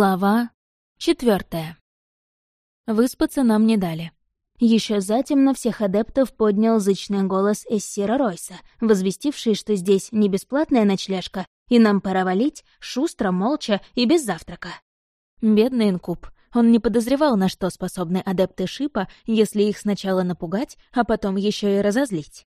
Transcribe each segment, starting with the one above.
Глава четвертая. Выспаться нам не дали. Еще затемно всех адептов поднял зычный голос Эссира Ройса, возвестивший, что здесь не бесплатная ночлежка, и нам пора валить шустро, молча и без завтрака. Бедный инкуб. Он не подозревал, на что способны адепты Шипа, если их сначала напугать, а потом еще и разозлить.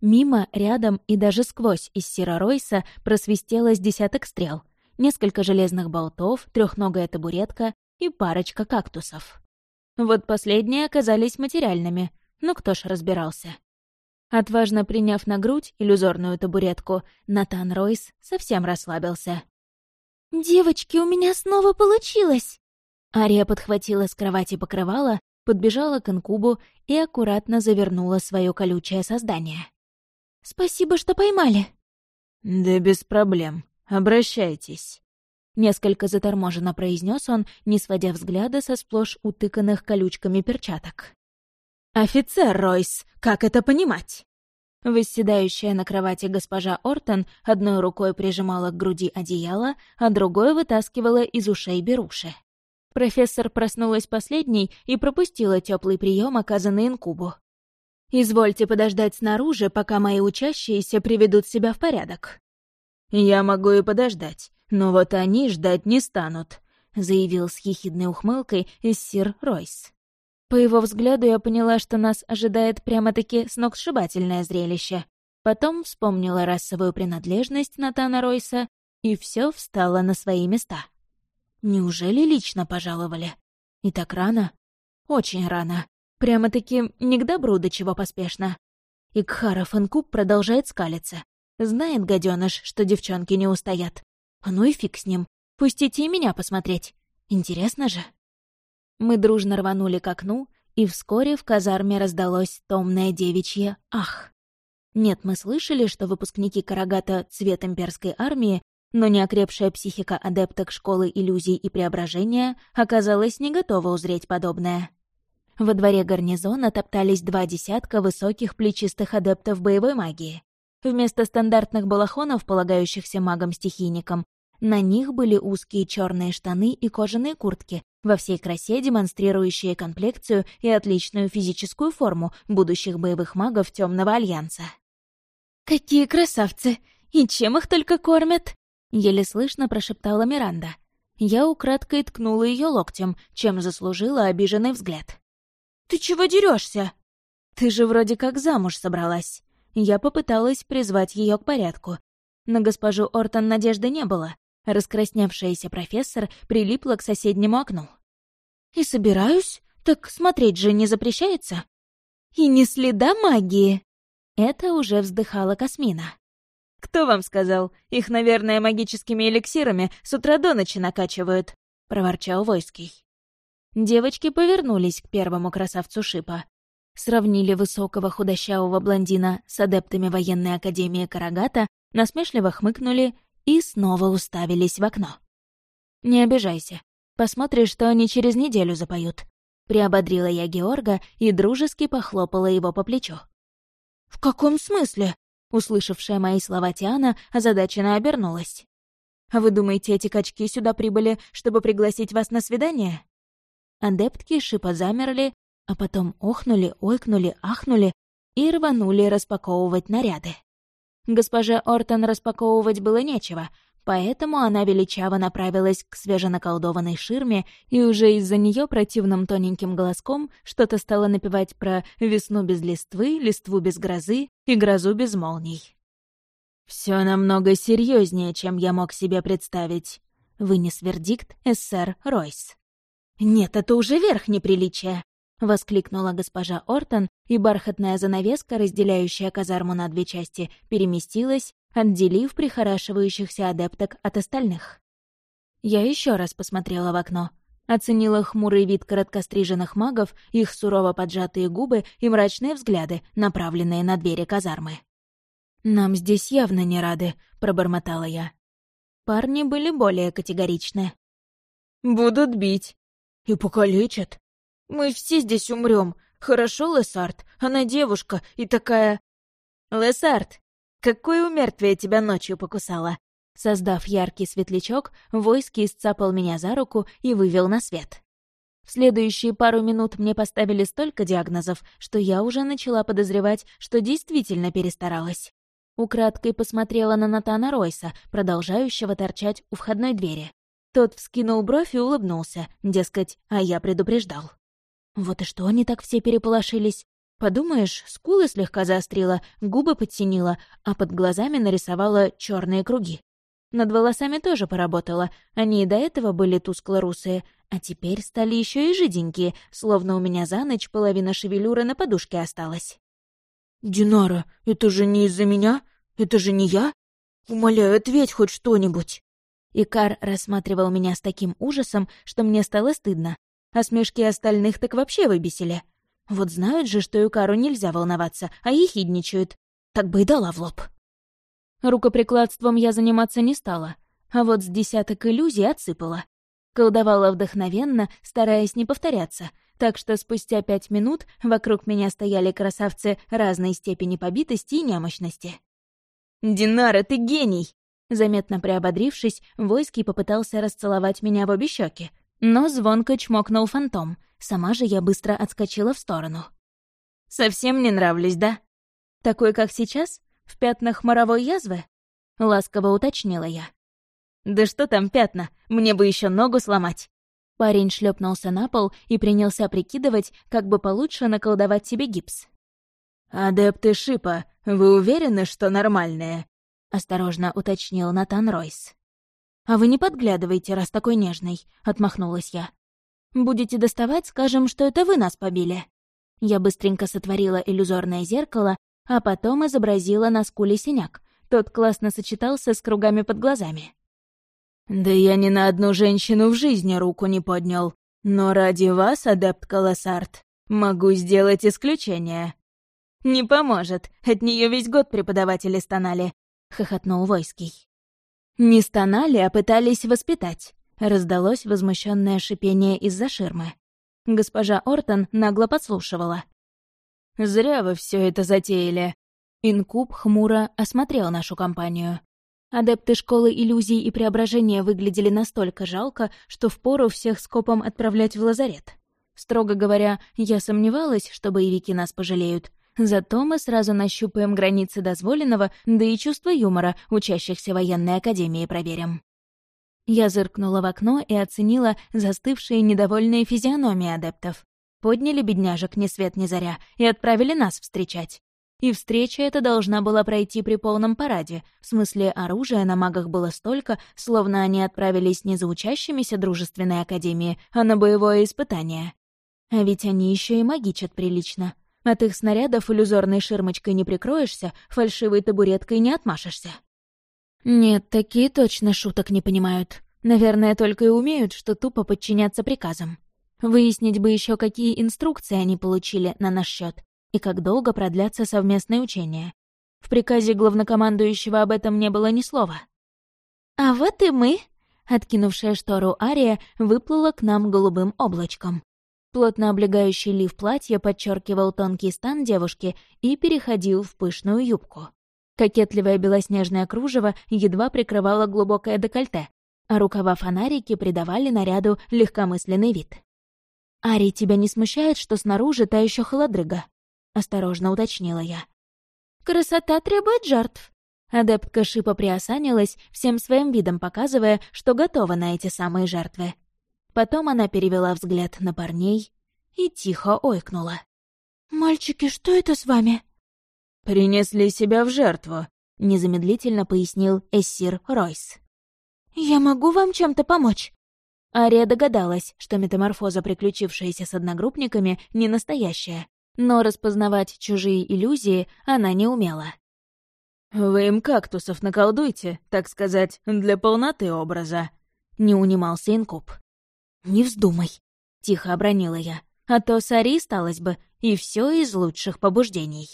Мимо, рядом и даже сквозь Эссира Ройса просвистелось десяток стрел — несколько железных болтов, трехногая табуретка и парочка кактусов. Вот последние оказались материальными, но кто ж разбирался. Отважно приняв на грудь иллюзорную табуретку, Натан Ройс совсем расслабился. «Девочки, у меня снова получилось!» Ария подхватила с кровати покрывало, подбежала к инкубу и аккуратно завернула свое колючее создание. «Спасибо, что поймали!» «Да без проблем», «Обращайтесь», — несколько заторможенно произнес он, не сводя взгляда со сплошь утыканных колючками перчаток. «Офицер Ройс, как это понимать?» Восседающая на кровати госпожа Ортон одной рукой прижимала к груди одеяло, а другой вытаскивала из ушей беруши. Профессор проснулась последней и пропустила теплый прием, оказанный инкубу. «Извольте подождать снаружи, пока мои учащиеся приведут себя в порядок». «Я могу и подождать, но вот они ждать не станут», — заявил с ехидной ухмылкой сир Ройс. По его взгляду я поняла, что нас ожидает прямо-таки сногсшибательное зрелище. Потом вспомнила расовую принадлежность Натана Ройса, и все встало на свои места. Неужели лично пожаловали? И так рано? Очень рано. Прямо-таки не к добру до чего поспешно. И Кхара продолжает скалиться. Знает гаденыш, что девчонки не устоят. А ну и фиг с ним. Пустите и меня посмотреть. Интересно же. Мы дружно рванули к окну, и вскоре в казарме раздалось томное девичье «Ах!». Нет, мы слышали, что выпускники Карагата — цвет имперской армии, но неокрепшая психика адепток школы иллюзий и преображения оказалась не готова узреть подобное. Во дворе гарнизона топтались два десятка высоких плечистых адептов боевой магии. Вместо стандартных балахонов, полагающихся магам-стихийникам, на них были узкие черные штаны и кожаные куртки, во всей красе демонстрирующие комплекцию и отличную физическую форму будущих боевых магов Темного Альянса. «Какие красавцы! И чем их только кормят?» — еле слышно прошептала Миранда. Я украдкой ткнула ее локтем, чем заслужила обиженный взгляд. «Ты чего дерешься? «Ты же вроде как замуж собралась». Я попыталась призвать ее к порядку. На госпожу Ортон надежды не было. Раскрасневшаяся профессор прилипла к соседнему окну. «И собираюсь? Так смотреть же не запрещается?» «И не следа магии!» Это уже вздыхала Касмина. «Кто вам сказал? Их, наверное, магическими эликсирами с утра до ночи накачивают», — проворчал Войский. Девочки повернулись к первому красавцу Шипа сравнили высокого худощавого блондина с адептами военной академии Карагата, насмешливо хмыкнули и снова уставились в окно. «Не обижайся. Посмотришь, что они через неделю запоют», — приободрила я Георга и дружески похлопала его по плечу. «В каком смысле?» — услышавшая мои слова Тиана озадаченно обернулась. «А вы думаете, эти качки сюда прибыли, чтобы пригласить вас на свидание?» Адептки шипа замерли а потом охнули, ойкнули, ахнули и рванули распаковывать наряды. Госпоже Ортон распаковывать было нечего, поэтому она величаво направилась к свеженаколдованной ширме и уже из-за нее противным тоненьким голоском что-то стала напевать про весну без листвы, листву без грозы и грозу без молний. Все намного серьезнее, чем я мог себе представить», — вынес вердикт СССР Ройс. «Нет, это уже верх неприличия», — воскликнула госпожа Ортон, и бархатная занавеска, разделяющая казарму на две части, переместилась, отделив прихорашивающихся адепток от остальных. Я еще раз посмотрела в окно, оценила хмурый вид короткостриженных магов, их сурово поджатые губы и мрачные взгляды, направленные на двери казармы. «Нам здесь явно не рады», — пробормотала я. Парни были более категоричны. «Будут бить». «И покалечат», мы все здесь умрем. Хорошо, Лесард? Она девушка и такая...» «Лесард, какое умертвие тебя ночью покусала?» Создав яркий светлячок, войски сцапал меня за руку и вывел на свет. В следующие пару минут мне поставили столько диагнозов, что я уже начала подозревать, что действительно перестаралась. Украдкой посмотрела на Натана Ройса, продолжающего торчать у входной двери. Тот вскинул бровь и улыбнулся, дескать, а я предупреждал. Вот и что они так все переполошились? Подумаешь, скулы слегка заострила, губы подтенила, а под глазами нарисовала черные круги. Над волосами тоже поработала, они и до этого были тускло-русые, а теперь стали еще и жиденькие, словно у меня за ночь половина шевелюры на подушке осталась. «Динара, это же не из-за меня? Это же не я? Умоляю, ответь хоть что-нибудь!» Икар рассматривал меня с таким ужасом, что мне стало стыдно, а смешки остальных так вообще выбесили. Вот знают же, что Икару нельзя волноваться, а ехидничают. Так бы и дала в лоб. Рукоприкладством я заниматься не стала, а вот с десяток иллюзий отсыпала. Колдовала вдохновенно, стараясь не повторяться, так что спустя пять минут вокруг меня стояли красавцы разной степени побитости и немощности. «Динара, ты гений!» Заметно приободрившись, Войский попытался расцеловать меня в обе щеки, но звонко чмокнул фантом. Сама же я быстро отскочила в сторону. «Совсем не нравлюсь, да? Такой, как сейчас? В пятнах моровой язвы?» Ласково уточнила я. «Да что там пятна? Мне бы еще ногу сломать!» Парень шлепнулся на пол и принялся прикидывать, как бы получше наколдовать себе гипс. «Адепты Шипа, вы уверены, что нормальные?» — осторожно уточнил Натан Ройс. «А вы не подглядывайте, раз такой нежный», — отмахнулась я. «Будете доставать, скажем, что это вы нас побили». Я быстренько сотворила иллюзорное зеркало, а потом изобразила на скуле синяк. Тот классно сочетался с кругами под глазами. «Да я ни на одну женщину в жизни руку не поднял. Но ради вас, адепт Колоссарт, могу сделать исключение». «Не поможет. От нее весь год преподаватели стонали», — хохотнул Войский. «Не стонали, а пытались воспитать», — раздалось возмущенное шипение из-за ширмы. Госпожа Ортон нагло подслушивала. «Зря вы все это затеяли». Инкуб хмуро осмотрел нашу компанию. Адепты школы иллюзий и преображения выглядели настолько жалко, что впору всех скопом отправлять в лазарет. Строго говоря, я сомневалась, что боевики нас пожалеют, Зато мы сразу нащупаем границы дозволенного, да и чувство юмора учащихся военной академии проверим. Я зыркнула в окно и оценила застывшие недовольные физиономии адептов. Подняли бедняжек ни свет ни заря и отправили нас встречать. И встреча эта должна была пройти при полном параде, в смысле оружия на магах было столько, словно они отправились не за учащимися дружественной академии, а на боевое испытание. А ведь они еще и магичат прилично, от их снарядов иллюзорной ширмочкой не прикроешься, фальшивой табуреткой не отмашешься. Нет, такие точно шуток не понимают. Наверное, только и умеют, что тупо подчиняться приказам. Выяснить бы еще, какие инструкции они получили на наш счет и как долго продлятся совместные учения. В приказе главнокомандующего об этом не было ни слова. «А вот и мы!» Откинувшая штору Ария выплыла к нам голубым облачком. Плотно облегающий лиф платья подчеркивал тонкий стан девушки и переходил в пышную юбку. Кокетливое белоснежное кружево едва прикрывало глубокое декольте, а рукава-фонарики придавали наряду легкомысленный вид. «Ари, тебя не смущает, что снаружи та еще холодрыга?» — осторожно уточнила я. «Красота требует жертв». Адептка Шипа приосанилась, всем своим видом показывая, что готова на эти самые жертвы. Потом она перевела взгляд на парней и тихо ойкнула. «Мальчики, что это с вами?» «Принесли себя в жертву», — незамедлительно пояснил Эссир Ройс. «Я могу вам чем-то помочь?» Ария догадалась, что метаморфоза, приключившаяся с одногруппниками, не настоящая, но распознавать чужие иллюзии она не умела. «Вы им кактусов наколдуйте, так сказать, для полноты образа», — не унимался инкуб. «Не вздумай», — тихо обронила я, «а то Сари сталось бы, и все из лучших побуждений».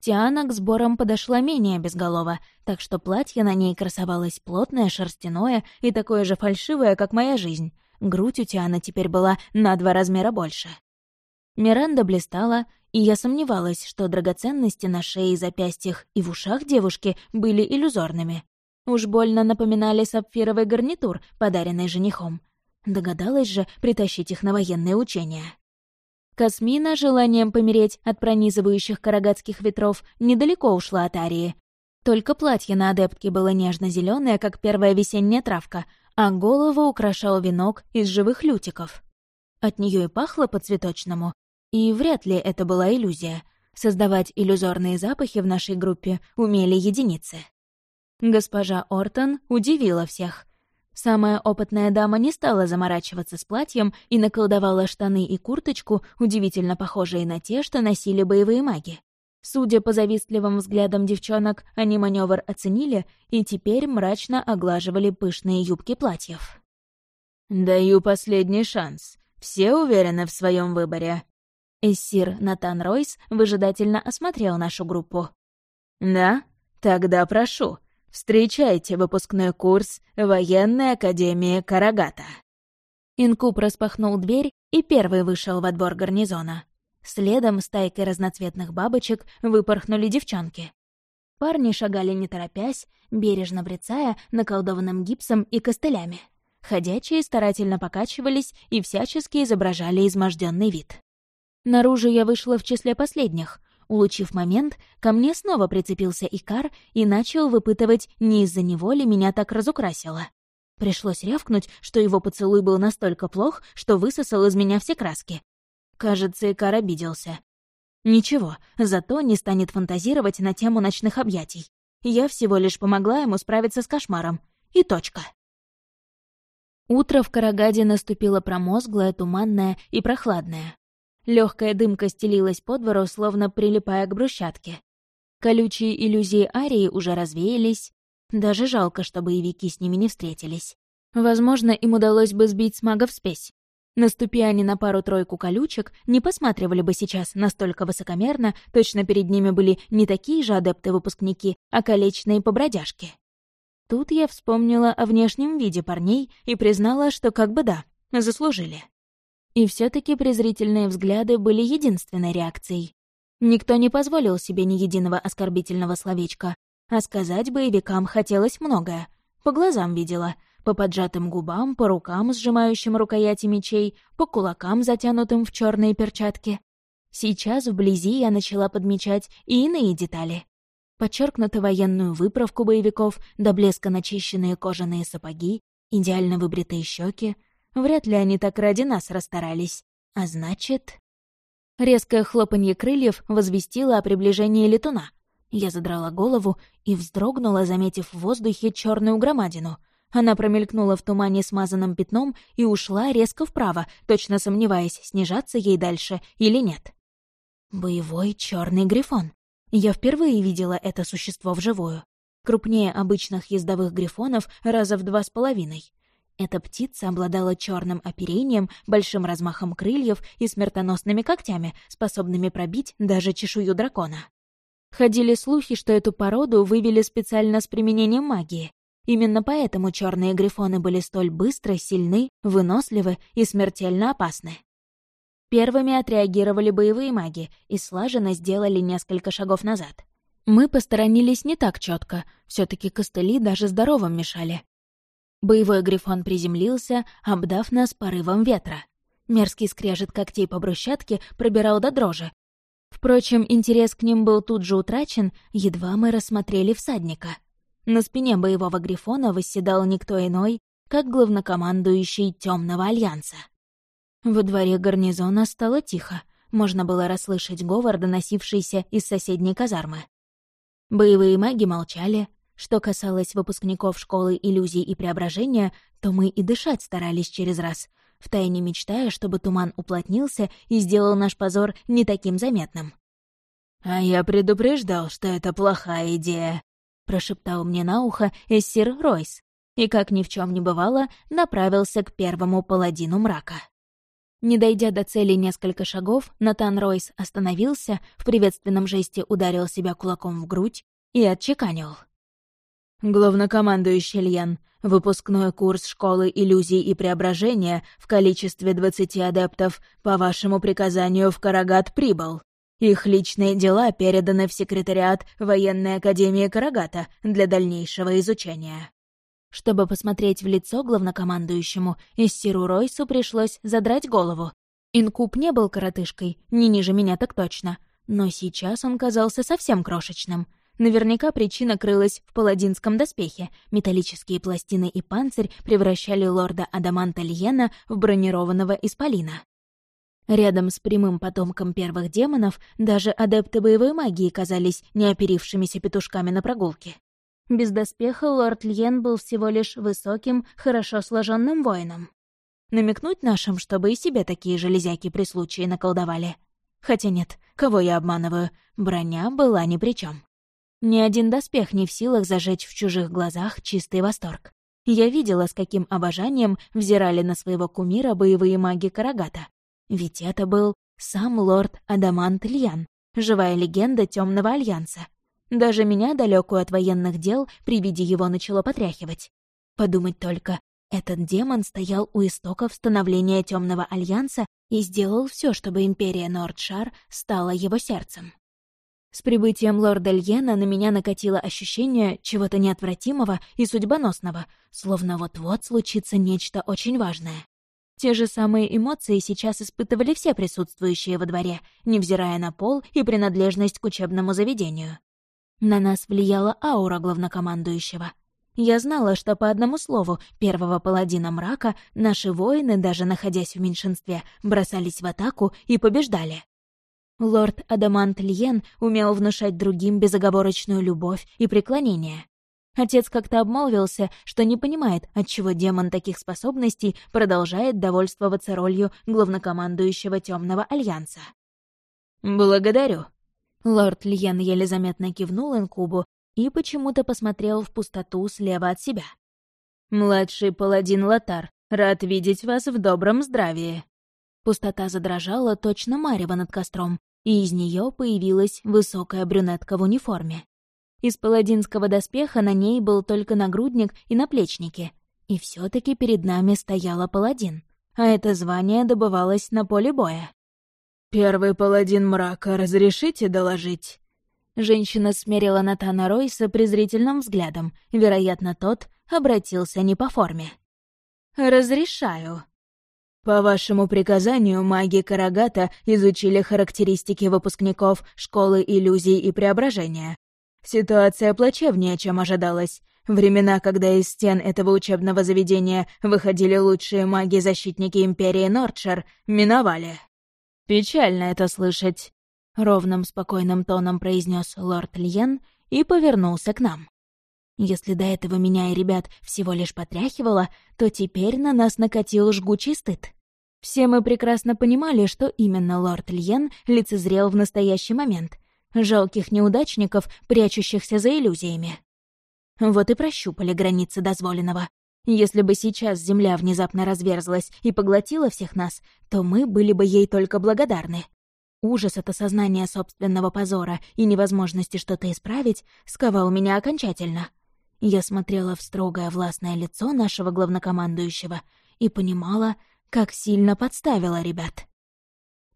Тиана к сборам подошла менее безголова, так что платье на ней красовалось плотное, шерстяное и такое же фальшивое, как моя жизнь. Грудь у Тианы теперь была на два размера больше. Миранда блистала, и я сомневалась, что драгоценности на шее и запястьях и в ушах девушки были иллюзорными. Уж больно напоминали сапфировый гарнитур, подаренный женихом. Догадалась же притащить их на военные учения. Касмина, желанием помереть от пронизывающих карагатских ветров, недалеко ушла от Арии. Только платье на адептке было нежно зеленое как первая весенняя травка, а голову украшал венок из живых лютиков. От нее и пахло по-цветочному, и вряд ли это была иллюзия. Создавать иллюзорные запахи в нашей группе умели единицы. Госпожа Ортон удивила всех. Самая опытная дама не стала заморачиваться с платьем и наколдовала штаны и курточку, удивительно похожие на те, что носили боевые маги. Судя по завистливым взглядам девчонок, они маневр оценили и теперь мрачно оглаживали пышные юбки платьев. «Даю последний шанс. Все уверены в своем выборе?» Эссир Натан Ройс выжидательно осмотрел нашу группу. «Да? Тогда прошу, встречайте выпускной курс Военной Академии Карагата». Инкуб распахнул дверь и первый вышел во двор гарнизона. Следом стайкой разноцветных бабочек выпорхнули девчонки. Парни шагали не торопясь, бережно брецая наколдованным гипсом и костылями. Ходячие старательно покачивались и всячески изображали изможденный вид. Наружу я вышла в числе последних. Улучив момент, ко мне снова прицепился Икар и начал выпытывать, не из-за него ли меня так разукрасило. Пришлось рявкнуть, что его поцелуй был настолько плох, что высосал из меня все краски. Кажется, Икар обиделся. Ничего, зато не станет фантазировать на тему ночных объятий. Я всего лишь помогла ему справиться с кошмаром. И точка. Утро в Карагаде наступило промозглое, туманное и прохладное. Легкая дымка стелилась по двору, словно прилипая к брусчатке. Колючие иллюзии Арии уже развеялись. Даже жалко, что боевики с ними не встретились. Возможно, им удалось бы сбить с магов спесь. Наступи они на пару-тройку колючек, не посматривали бы сейчас настолько высокомерно, точно перед ними были не такие же адепты-выпускники, а колечные побродяжки. Тут я вспомнила о внешнем виде парней и признала, что как бы да, заслужили. И все таки презрительные взгляды были единственной реакцией. Никто не позволил себе ни единого оскорбительного словечка, а сказать боевикам хотелось многое. По глазам видела, по поджатым губам, по рукам, сжимающим рукояти мечей, по кулакам, затянутым в черные перчатки. Сейчас вблизи я начала подмечать и иные детали. Подчеркнуто военную выправку боевиков, до блеска начищенные кожаные сапоги, идеально выбритые щеки, Вряд ли они так ради нас расстарались. А значит... Резкое хлопанье крыльев возвестило о приближении летуна. Я задрала голову и вздрогнула, заметив в воздухе черную громадину. Она промелькнула в тумане смазанным пятном и ушла резко вправо, точно сомневаясь, снижаться ей дальше или нет. Боевой черный грифон. Я впервые видела это существо вживую. Крупнее обычных ездовых грифонов раза в два с половиной. Эта птица обладала черным оперением, большим размахом крыльев и смертоносными когтями, способными пробить даже чешую дракона. Ходили слухи, что эту породу вывели специально с применением магии. Именно поэтому черные грифоны были столь быстры, сильны, выносливы и смертельно опасны. Первыми отреагировали боевые маги и слаженно сделали несколько шагов назад. Мы посторонились не так четко, все таки костыли даже здоровым мешали. Боевой грифон приземлился, обдав нас порывом ветра. Мерзкий скрежет когтей по брусчатке пробирал до дрожи. Впрочем, интерес к ним был тут же утрачен, едва мы рассмотрели всадника. На спине боевого грифона восседал никто иной, как главнокомандующий Темного Альянса. Во дворе гарнизона стало тихо, можно было расслышать говор, доносившийся из соседней казармы. Боевые маги молчали, что касалось выпускников школы иллюзий и преображения, то мы и дышать старались через раз, втайне мечтая, чтобы туман уплотнился и сделал наш позор не таким заметным. «А я предупреждал, что это плохая идея», — прошептал мне на ухо Эссир Ройс, и, как ни в чем не бывало, направился к первому паладину мрака. Не дойдя до цели несколько шагов, Натан Ройс остановился, в приветственном жесте ударил себя кулаком в грудь и отчеканил. «Главнокомандующий Льян, выпускной курс школы иллюзий и преображения в количестве двадцати адептов по вашему приказанию в Карагат прибыл. Их личные дела переданы в секретариат военной академии Карагата для дальнейшего изучения. Чтобы посмотреть в лицо главнокомандующему, Иссиру Ройсу пришлось задрать голову. Инкуб не был коротышкой, не ниже меня так точно, но сейчас он казался совсем крошечным. Наверняка причина крылась в паладинском доспехе. Металлические пластины и панцирь превращали лорда Адаманта Льена в бронированного исполина. Рядом с прямым потомком первых демонов даже адепты боевой магии казались неоперившимися петушками на прогулке. Без доспеха лорд Льен был всего лишь высоким, хорошо сложенным воином. Намекнуть нашим, чтобы и себе такие железяки при случае наколдовали. Хотя нет, кого я обманываю, броня была ни при чем. Ни один доспех не в силах зажечь в чужих глазах чистый восторг. Я видела, с каким обожанием взирали на своего кумира боевые маги Карагата. Ведь это был сам лорд Адамант Льян, живая легенда Темного Альянса. Даже меня, далекую от военных дел, при виде его начало потряхивать. Подумать только, этот демон стоял у истоков становления Темного Альянса и сделал все, чтобы Империя Нордшар стала его сердцем. С прибытием лорда Льена на меня накатило ощущение чего-то неотвратимого и судьбоносного, словно вот-вот случится нечто очень важное. Те же самые эмоции сейчас испытывали все присутствующие во дворе, невзирая на пол и принадлежность к учебному заведению. На нас влияла аура главнокомандующего. Я знала, что по одному слову первого паладина мрака наши воины, даже находясь в меньшинстве, бросались в атаку и побеждали. Лорд Адамант Льен умел внушать другим безоговорочную любовь и преклонение. Отец как-то обмолвился, что не понимает, отчего демон таких способностей продолжает довольствоваться ролью главнокомандующего Темного Альянса. «Благодарю». Лорд Льен еле заметно кивнул инкубу и почему-то посмотрел в пустоту слева от себя. «Младший паладин Латар, рад видеть вас в добром здравии». Пустота задрожала точно марево над костром, и из нее появилась высокая брюнетка в униформе. Из паладинского доспеха на ней был только нагрудник и наплечники. И все таки перед нами стояла паладин. А это звание добывалось на поле боя. «Первый паладин мрака, разрешите доложить?» Женщина смерила Натана Ройса презрительным взглядом. Вероятно, тот обратился не по форме. «Разрешаю», по вашему приказанию маги Карагата изучили характеристики выпускников Школы иллюзий и преображения. Ситуация плачевнее, чем ожидалось. Времена, когда из стен этого учебного заведения выходили лучшие маги-защитники Империи Нордшар, миновали. «Печально это слышать», — ровным спокойным тоном произнес лорд Льен и повернулся к нам. Если до этого меня и ребят всего лишь потряхивало, то теперь на нас накатил жгучий стыд. Все мы прекрасно понимали, что именно лорд Льен лицезрел в настоящий момент. Жалких неудачников, прячущихся за иллюзиями. Вот и прощупали границы дозволенного. Если бы сейчас Земля внезапно разверзлась и поглотила всех нас, то мы были бы ей только благодарны. Ужас от осознания собственного позора и невозможности что-то исправить сковал меня окончательно. Я смотрела в строгое властное лицо нашего главнокомандующего и понимала, как сильно подставила ребят.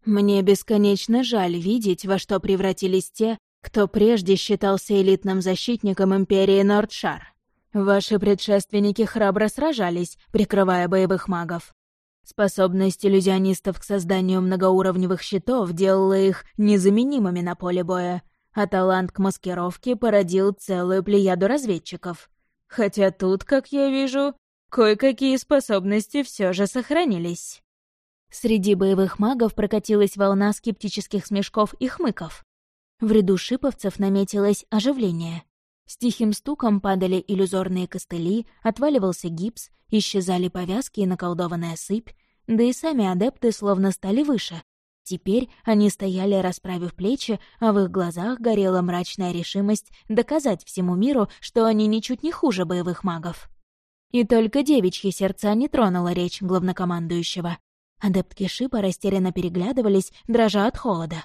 «Мне бесконечно жаль видеть, во что превратились те, кто прежде считался элитным защитником Империи Нордшар. Ваши предшественники храбро сражались, прикрывая боевых магов. Способность иллюзионистов к созданию многоуровневых щитов делала их незаменимыми на поле боя, а талант к маскировке породил целую плеяду разведчиков. Хотя тут, как я вижу, кое-какие способности все же сохранились. Среди боевых магов прокатилась волна скептических смешков и хмыков. В ряду шиповцев наметилось оживление. С тихим стуком падали иллюзорные костыли, отваливался гипс, исчезали повязки и наколдованная сыпь, да и сами адепты словно стали выше, Теперь они стояли, расправив плечи, а в их глазах горела мрачная решимость доказать всему миру, что они ничуть не хуже боевых магов. И только девичьи сердца не тронула речь главнокомандующего. Адептки Шипа растерянно переглядывались, дрожа от холода.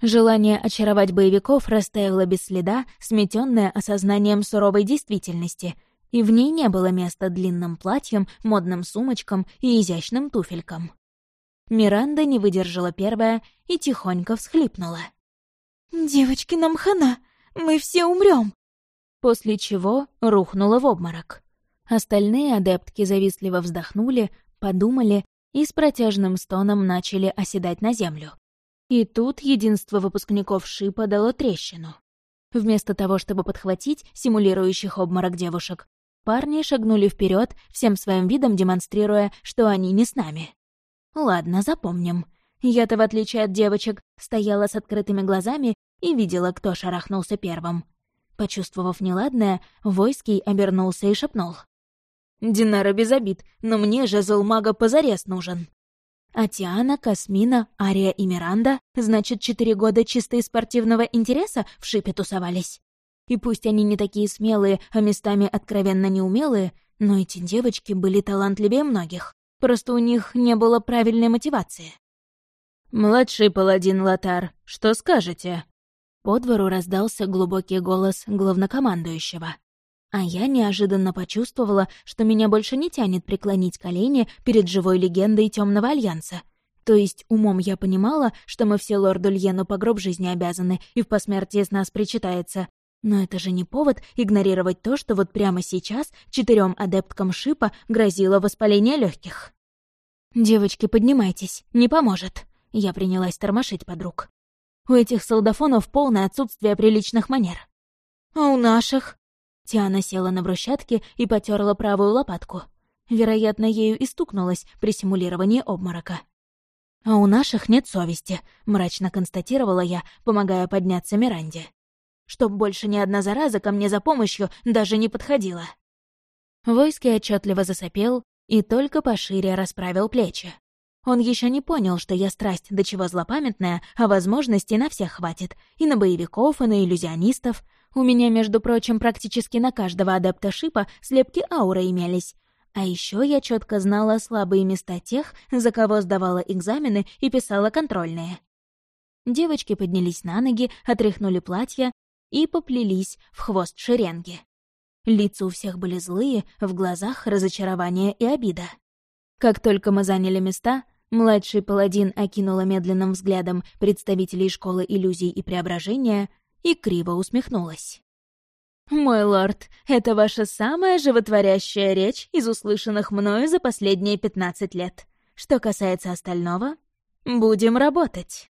Желание очаровать боевиков растаяло без следа, сметенное осознанием суровой действительности, и в ней не было места длинным платьям, модным сумочкам и изящным туфелькам. Миранда не выдержала первая и тихонько всхлипнула. «Девочки, нам хана! Мы все умрем!» После чего рухнула в обморок. Остальные адептки завистливо вздохнули, подумали и с протяжным стоном начали оседать на землю. И тут единство выпускников Шипа дало трещину. Вместо того, чтобы подхватить симулирующих обморок девушек, парни шагнули вперед, всем своим видом демонстрируя, что они не с нами. Ладно, запомним. Я-то, в отличие от девочек, стояла с открытыми глазами и видела, кто шарахнулся первым. Почувствовав неладное, Войский обернулся и шепнул. «Динара без обид, но мне же золмага позарез нужен». А Тиана, Касмина, Ария и Миранда, значит, четыре года чисто из спортивного интереса в шипе тусовались. И пусть они не такие смелые, а местами откровенно неумелые, но эти девочки были талантливее многих. Просто у них не было правильной мотивации. «Младший паладин Латар, что скажете?» По двору раздался глубокий голос главнокомандующего. А я неожиданно почувствовала, что меня больше не тянет преклонить колени перед живой легендой Темного Альянса. То есть умом я понимала, что мы все лорду Льену по гроб жизни обязаны, и в посмертии с нас причитается. Но это же не повод игнорировать то, что вот прямо сейчас четырем адепткам Шипа грозило воспаление легких. «Девочки, поднимайтесь, не поможет», — я принялась тормошить подруг. У этих солдафонов полное отсутствие приличных манер. А у наших? Тиана села на брусчатке и потерла правую лопатку. Вероятно, ею и стукнулась при симулировании обморока. «А у наших нет совести», — мрачно констатировала я, помогая подняться Миранде. «Чтоб больше ни одна зараза ко мне за помощью даже не подходила». Войски отчетливо засопел и только пошире расправил плечи. Он еще не понял, что я страсть до чего злопамятная, а возможностей на всех хватит. И на боевиков, и на иллюзионистов. У меня, между прочим, практически на каждого адепта шипа слепки ауры имелись. А еще я четко знала слабые места тех, за кого сдавала экзамены и писала контрольные. Девочки поднялись на ноги, отряхнули платья и поплелись в хвост шеренги. Лица у всех были злые, в глазах разочарование и обида. Как только мы заняли места, Младший паладин окинула медленным взглядом представителей школы иллюзий и преображения и криво усмехнулась. «Мой лорд, это ваша самая животворящая речь из услышанных мною за последние пятнадцать лет. Что касается остального, будем работать».